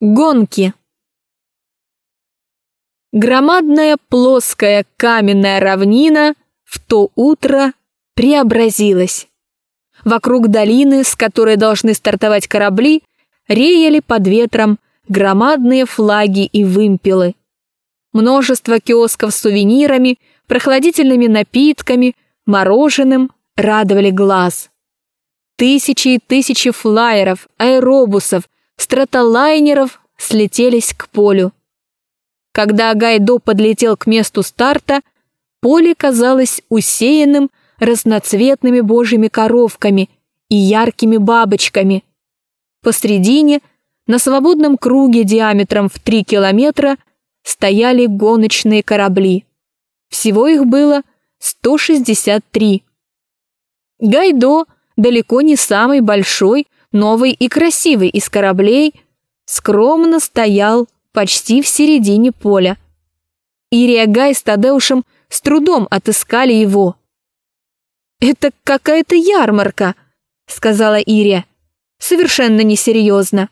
Гонки. Громадная плоская каменная равнина в то утро преобразилась. Вокруг долины, с которой должны стартовать корабли, реяли под ветром громадные флаги и вымпелы. Множество киосков с сувенирами, прохладительными напитками, мороженым радовали глаз. Тысячи и тысячи флайеров, аэробусов, стратолайнеров слетелись к полю. Когда Гайдо подлетел к месту старта, поле казалось усеянным разноцветными божьими коровками и яркими бабочками. Посредине, на свободном круге диаметром в 3 километра, стояли гоночные корабли. Всего их было 163. Гайдо, далеко не самый большой, новый и красивый из кораблей, скромно стоял почти в середине поля. Ирия Гай с Тадеушем с трудом отыскали его. «Это какая-то ярмарка», — сказала Ирия, совершенно несерьезно.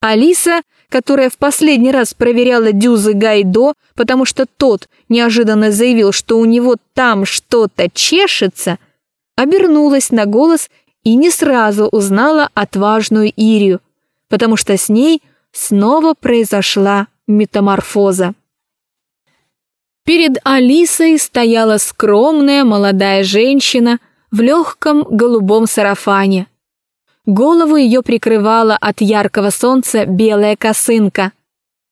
Алиса, которая в последний раз проверяла дюзы Гайдо, потому что тот неожиданно заявил, что у него там что-то чешется, обернулась на голос и не сразу узнала отважную Ирию, потому что с ней снова произошла метаморфоза. Перед Алисой стояла скромная молодая женщина в легком голубом сарафане. Голову ее прикрывала от яркого солнца белая косынка.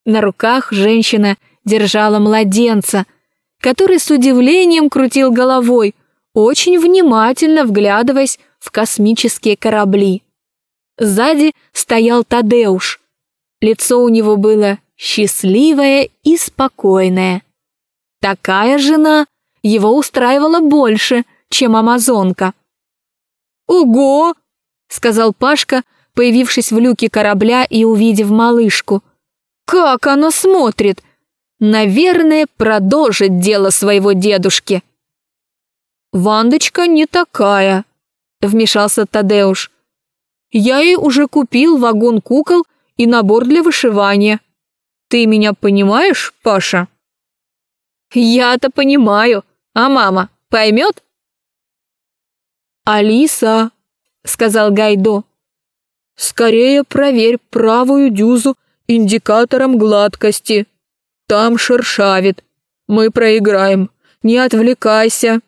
На руках женщина держала младенца, который с удивлением крутил головой, очень внимательно вглядываясь в космические корабли. Сзади стоял Тадеуш. Лицо у него было счастливое и спокойное. Такая жена его устраивала больше, чем амазонка. «Ого!» — сказал Пашка, появившись в люке корабля и увидев малышку. «Как она смотрит! Наверное, продолжит дело своего дедушки». «Вандочка не такая», вмешался Тадеуш. «Я ей уже купил вагон кукол и набор для вышивания. Ты меня понимаешь, Паша?» «Я-то понимаю, а мама поймет?» «Алиса», — сказал Гайдо, — «скорее проверь правую дюзу индикатором гладкости. Там шершавит. Мы проиграем. Не отвлекайся».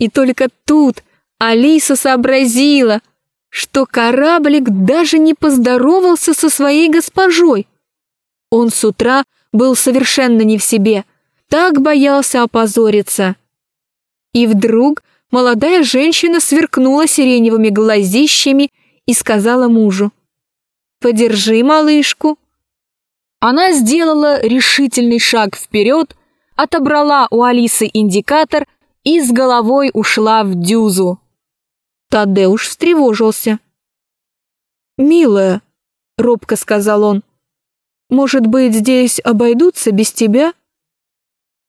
И только тут Алиса сообразила, что кораблик даже не поздоровался со своей госпожой. Он с утра был совершенно не в себе, так боялся опозориться. И вдруг молодая женщина сверкнула сиреневыми глазищами и сказала мужу, «Подержи малышку». Она сделала решительный шаг вперед, отобрала у Алисы индикатор и с головой ушла в дюзу. Тадеуш встревожился. «Милая», — робко сказал он, — «может быть, здесь обойдутся без тебя?»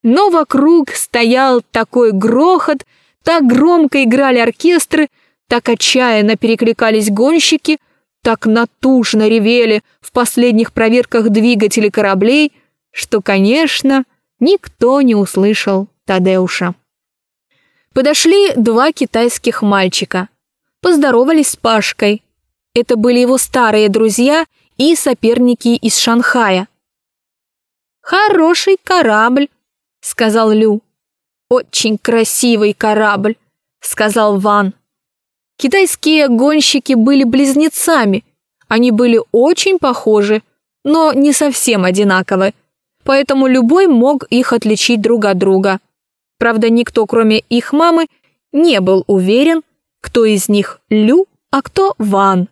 Но вокруг стоял такой грохот, так громко играли оркестры, так отчаянно перекликались гонщики, так натужно ревели в последних проверках двигателей кораблей, что, конечно, никто не услышал Тадеуша. Подошли два китайских мальчика. Поздоровались с Пашкой. Это были его старые друзья и соперники из Шанхая. «Хороший корабль», — сказал Лю. «Очень красивый корабль», — сказал Ван. Китайские гонщики были близнецами. Они были очень похожи, но не совсем одинаковы, поэтому любой мог их отличить друг от друга. Правда, никто, кроме их мамы, не был уверен, кто из них Лю, а кто Ван.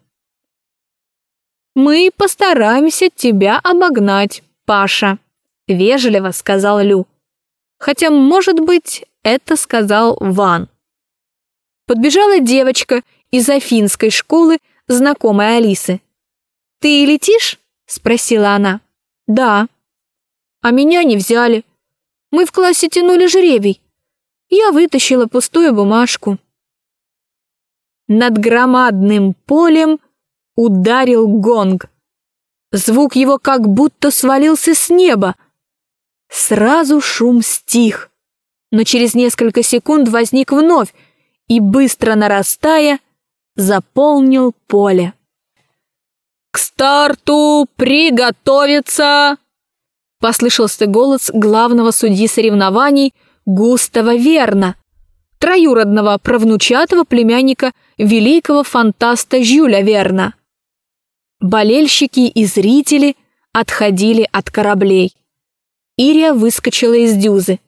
«Мы постараемся тебя обогнать, Паша», — вежливо сказал Лю. Хотя, может быть, это сказал Ван. Подбежала девочка из афинской школы, знакомая Алисы. «Ты летишь?» — спросила она. «Да». «А меня не взяли. Мы в классе тянули жребий. Я вытащила пустую бумажку. Над громадным полем ударил гонг. Звук его как будто свалился с неба. Сразу шум стих, но через несколько секунд возник вновь и, быстро нарастая, заполнил поле. «К старту приготовиться!» Послышался голос главного судьи соревнований Густава Верна, троюродного правнучатого племянника великого фантаста Жюля Верна. Болельщики и зрители отходили от кораблей. Ирия выскочила из дюзы.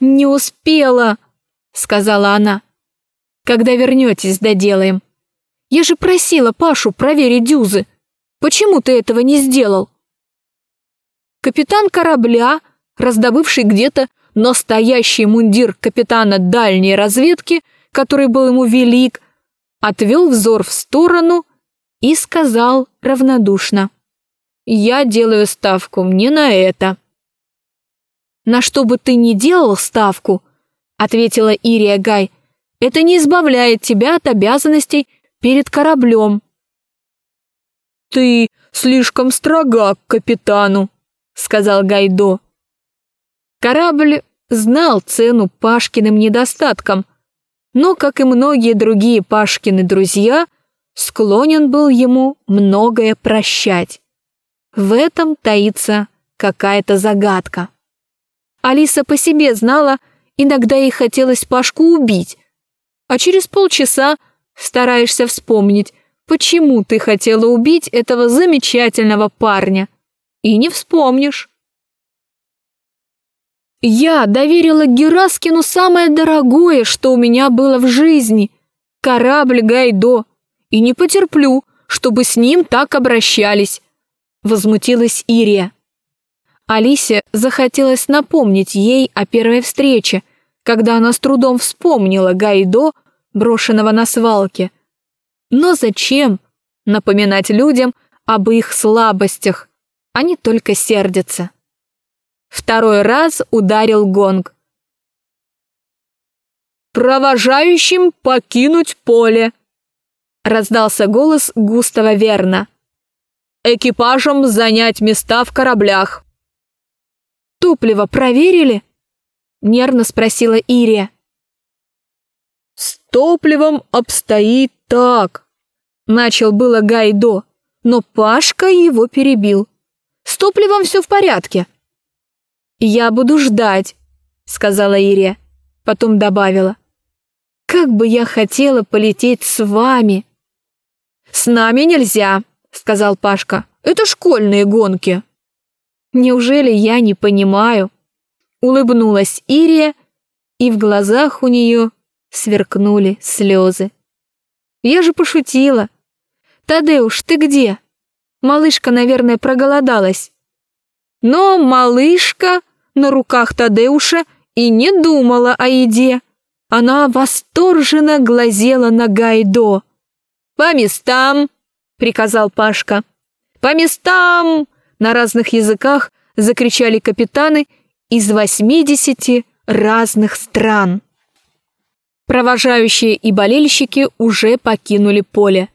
«Не успела», — сказала она. «Когда вернетесь, доделаем. Я же просила Пашу проверить дюзы. Почему ты этого не сделал?» Капитан корабля, раздобывший где-то настоящий мундир капитана дальней разведки, который был ему велик, отвел взор в сторону и сказал равнодушно. «Я делаю ставку мне на это». «На что бы ты ни делал ставку», — ответила Ирия Гай, «это не избавляет тебя от обязанностей перед кораблем». «Ты слишком строга к капитану», — сказал Гайдо. Корабль знал цену Пашкиным недостаткам, но, как и многие другие Пашкины друзья, склонен был ему многое прощать. В этом таится какая-то загадка. Алиса по себе знала, иногда ей хотелось Пашку убить, а через полчаса стараешься вспомнить, почему ты хотела убить этого замечательного парня, и не вспомнишь. Я доверила Гераскину самое дорогое, что у меня было в жизни — корабль Гайдо, и не потерплю, чтобы с ним так обращались», — возмутилась Ирия. Алисе захотелось напомнить ей о первой встрече, когда она с трудом вспомнила Гайдо, брошенного на свалке. Но зачем напоминать людям об их слабостях? Они только сердятся. Второй раз ударил гонг. «Провожающим покинуть поле!» Раздался голос Густава Верна. «Экипажам занять места в кораблях!» «Топливо проверили?» Нервно спросила Ирия. «С топливом обстоит так!» Начал было Гайдо, но Пашка его перебил. «С топливом все в порядке!» «Я буду ждать», — сказала Ирия. Потом добавила. «Как бы я хотела полететь с вами!» «С нами нельзя», — сказал Пашка. «Это школьные гонки». «Неужели я не понимаю?» Улыбнулась Ирия, и в глазах у нее сверкнули слезы. «Я же пошутила. Тадеуш, ты где? Малышка, наверное, проголодалась». Но малышка на руках Тадеуша и не думала о еде. Она восторженно глазела на Гайдо. «По местам!» — приказал Пашка. «По местам!» — на разных языках закричали капитаны из восьмидесяти разных стран. Провожающие и болельщики уже покинули поле.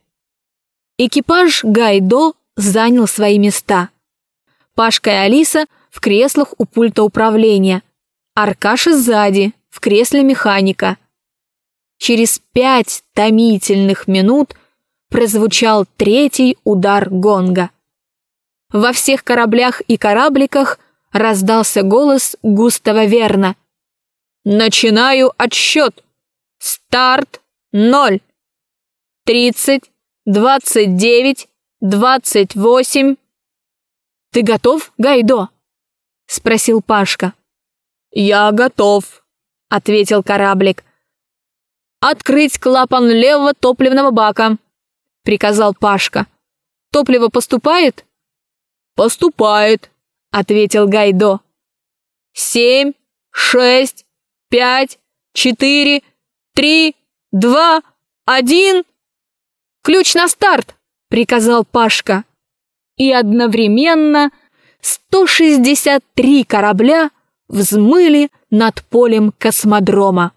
Экипаж Гайдо занял свои места. Пашка и Алиса в креслах у пульта управления. Аркаша сзади, в кресле механика. Через пять томительных минут прозвучал третий удар гонга. Во всех кораблях и корабликах раздался голос Густава Верна. «Начинаю отсчет! Старт ноль! Тридцать, двадцать девять, двадцать восемь...» «Ты готов, Гайдо?» — спросил Пашка. «Я готов», — ответил кораблик. «Открыть клапан левого топливного бака», — приказал Пашка. «Топливо поступает?» «Поступает», — ответил Гайдо. «Семь, шесть, пять, четыре, три, два, один...» «Ключ на старт!» — приказал Пашка. И одновременно 163 корабля взмыли над полем космодрома.